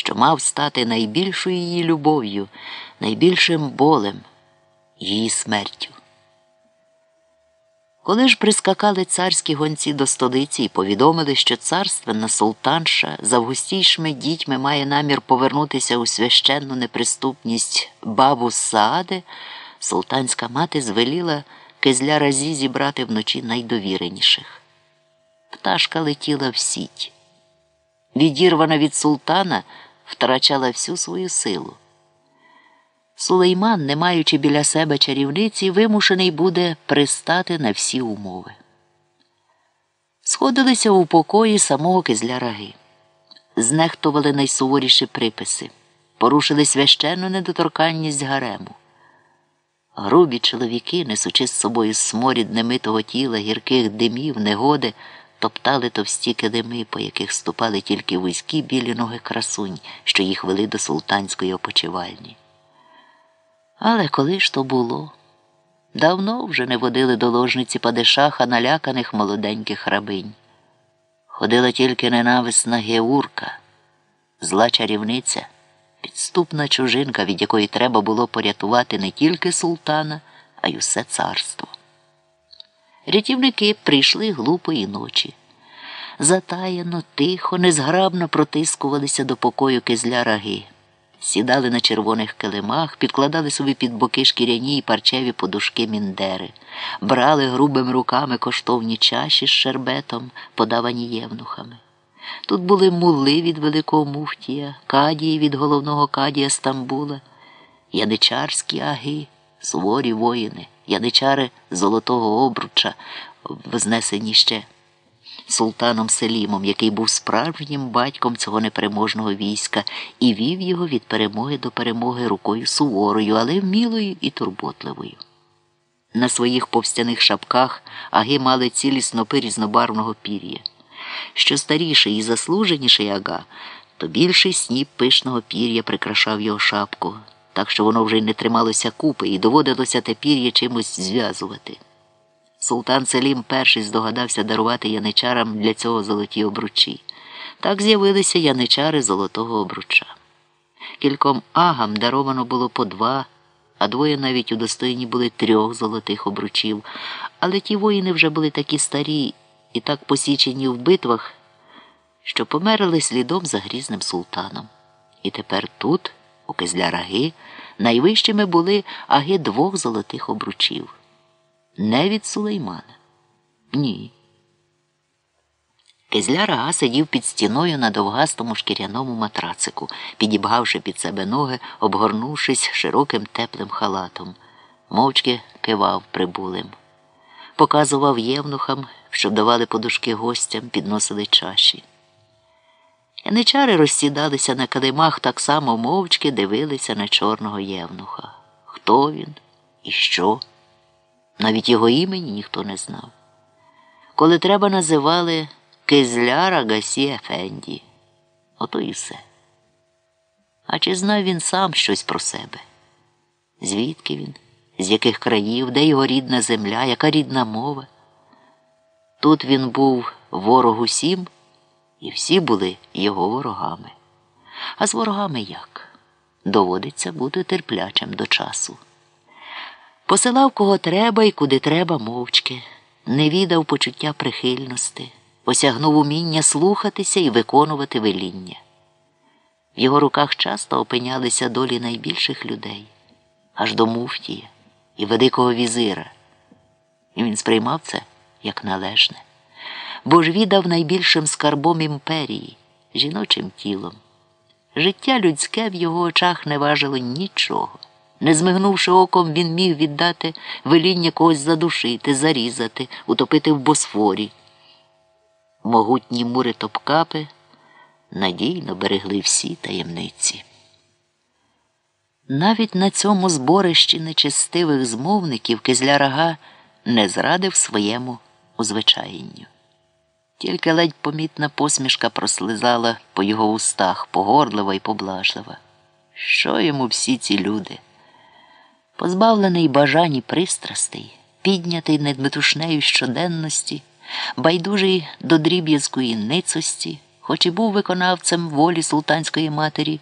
що мав стати найбільшою її любов'ю, найбільшим болем, її смертю. Коли ж прискакали царські гонці до столиці і повідомили, що царственна султанша з августійшими дітьми має намір повернутися у священну неприступність бабу Саади, султанська мати звеліла кизля разі зібрати вночі найдовіреніших. Пташка летіла в сіть. Відірвана від султана, втрачала всю свою силу. Сулейман, не маючи біля себе чарівниці, вимушений буде пристати на всі умови. Сходилися у покої самого кизляраги, знехтували найсуворіші приписи, порушили священну недоторканність гарему. Грубі чоловіки, несучи з собою сморід немитого тіла, гірких димів, негоди, топтали товсті килими, по яких ступали тільки вузькі білі ноги красунь, що їх вели до султанської опочивальні. Але коли ж то було? Давно вже не водили до ложниці падишаха наляканих молоденьких рабинь. Ходила тільки ненависна геурка, зла чарівниця, підступна чужинка, від якої треба було порятувати не тільки султана, а й усе царство. Рятівники прийшли глупої ночі. Затаєно, тихо, незграбно протискувалися до покою кизля раги сідали на червоних килимах, підкладали собі під боки шкіряні й парчеві подушки міндери, брали грубими руками коштовні чаші з шербетом, подавані євнухами. Тут були мули від Великого Муфтія, кадії від головного кадія Стамбула, яничарські аги, суворі воїни, яничари Золотого Обруча, вознесені ще султаном Селімом, який був справжнім батьком цього непереможного війська, і вів його від перемоги до перемоги рукою суворою, але вмілою і турботливою. На своїх повстяних шапках аги мали цілі снопи різнобарвного пір'я. Що старіший і заслуженіший ага, то більший сніп пишного пір'я прикрашав його шапку, так що воно вже й не трималося купи і доводилося те пір'я чимось зв'язувати. Султан Селім перший здогадався дарувати яничарам для цього золоті обручі. Так з'явилися яничари золотого обруча. Кільком агам даровано було по два, а двоє навіть удостоєні були трьох золотих обручів. Але ті воїни вже були такі старі і так посічені в битвах, що померли слідом за грізним султаном. І тепер тут, у Кизляраги, найвищими були аги двох золотих обручів. Не від Сулеймана. Ні. Кизляр Ага сидів під стіною на довгастому шкіряному матрацику, підібгавши під себе ноги, обгорнувшись широким теплим халатом, мовчки кивав прибулим. Показував євнухам, щоб давали подушки гостям, підносили чаші. Яничари розсідалися на калимах так само мовчки дивилися на чорного євнуха. Хто він і що? Навіть його імені ніхто не знав. Коли треба, називали Кизляра Гасі Ефенді. Ото і все. А чи знав він сам щось про себе? Звідки він? З яких країв, де його рідна земля, яка рідна мова? Тут він був ворог усім, і всі були його ворогами. А з ворогами як? Доводиться бути терплячим до часу. Посилав кого треба і куди треба мовчки, не віддав почуття прихильності, осягнув уміння слухатися і виконувати веління. В його руках часто опинялися долі найбільших людей, аж до муфтія і великого візира. І він сприймав це як належне, бо ж віддав найбільшим скарбом імперії, жіночим тілом. Життя людське в його очах не важило нічого. Не змигнувши оком, він міг віддати веління когось задушити, зарізати, утопити в босфорі. Могутні мури топкапи надійно берегли всі таємниці. Навіть на цьому зборищі нечестивих змовників Кизлярага не зрадив своєму узвичаєнню. Тільки ледь помітна посмішка прослизала по його устах, погорлива і поблажлива. Що йому всі ці люди? позбавлений бажань і пристрастей, піднятий недметушнею щоденності, байдужий до дріб'язкої ницості. хоч і був виконавцем волі султанської матері,